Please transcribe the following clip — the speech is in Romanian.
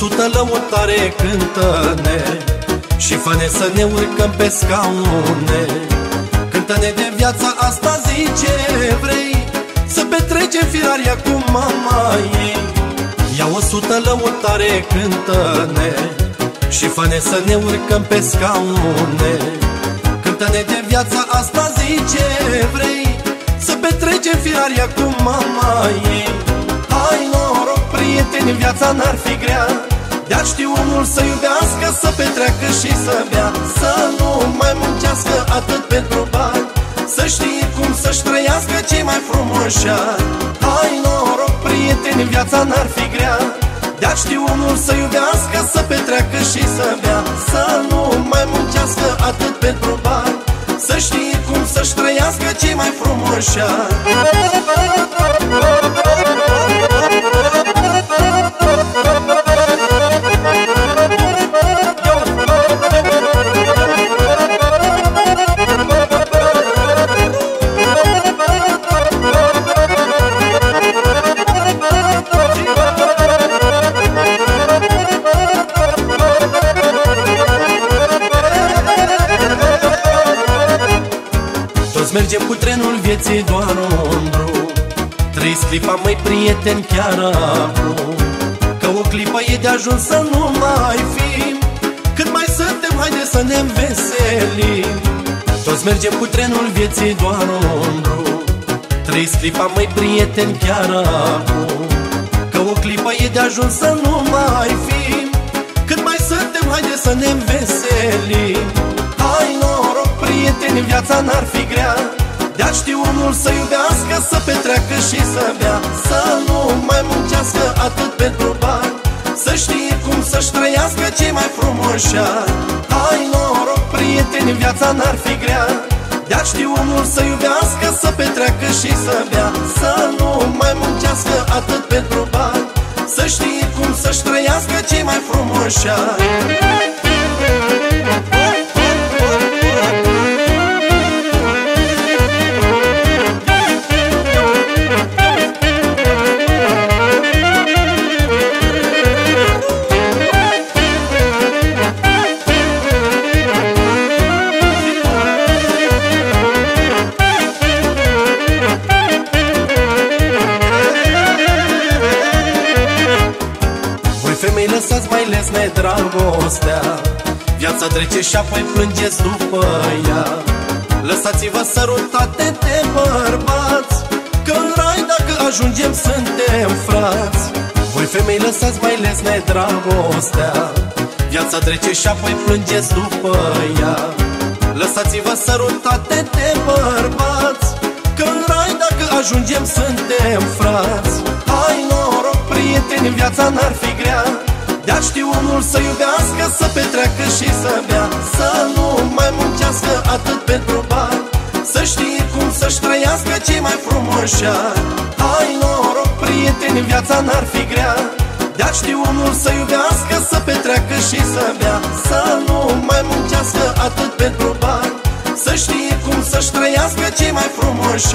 sută lăutare cântă-ne Și fă să ne urcăm pe scaune. Cântă-ne de viața asta zice vrei Să petrecem firaria cu mama ei. Ia o sută lăutare cântă-ne Și fă să ne urcăm pe scaune. Cântă-ne de viața asta zice vrei Să petrecem firaria cu mama ei. Hai noroc prieteni, viața n-ar fi grea de-ar ști omul să iubească, să petreacă și să bea. Să nu mai muncească atât pentru bani. Să știe cum să-și trăiască cei mai frumoși Hai noroc, prieteni, viața n-ar fi grea. De-ar ști omul să iubească, să petreacă și să bea. Să nu mai muncească atât pentru bani. Să știe cum să-și trăiască cei mai frumoși Toți mergem cu trenul vieții doar un drum. Trei clipa, măi prieteni, chiar acum. Că o clipă e de ajuns să nu mai fim. Cât mai suntem, haide să ne înveselim. Toți mergem cu trenul vieții doar un drum. Trei clipa, măi prieteni, chiar acum. Că o clipă e de ajuns să nu mai fim. Cât mai suntem, haide să ne înveselim. Hai noroc, prieteni, viața n-ar fi grea. De-ar ști omul să iubească, să petreacă și să bea. Să nu mai muncească atât pentru bani. Să știe cum să-și trăiască cei mai frumoși Hai noroc, prieteni, viața n-ar fi grea. De-ar ști omul să iubească, să petreacă și să bea. Să nu mai muncească atât pentru bani. Să știe cum să-și trăiască cei mai frumoși lăsați mai lesne dragostea. Viața trece și apoi plângeți după ea. Lăsați-vă sărutate de bărbați Că în rai dacă ajungem suntem frați. Voi femei lăsați mai lesne dragostea Viața trece și apoi plângeți după ea. Lăsați-vă sărutate de bărbați Că în rai dacă ajungem suntem frați. Hai noroc prieteni, viața n-ar fi grea De-ar ști omul să iubească, să petreacă și să bea Să nu mai muncească atât pentru bani. Să știe cum să-și trăiască cei mai frumoși Hai noroc, prieteni, viața n-ar fi grea. De-ar ști omul să iubească, să petreacă și să bea Să nu mai muncească atât pentru bani. Să știe cum să-și trăiască cei mai frumoși